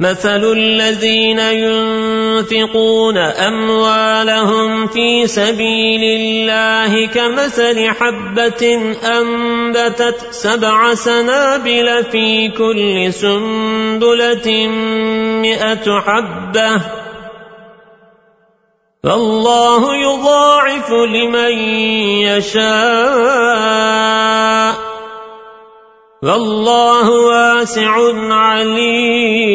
مثل الذين ينفقون أموالهم في سبيل الله كمثل حبة أنبتت سبع سنابل في كل سنبلة مئة حبة فالله يضاعف لمن يشاء والله واسع عليم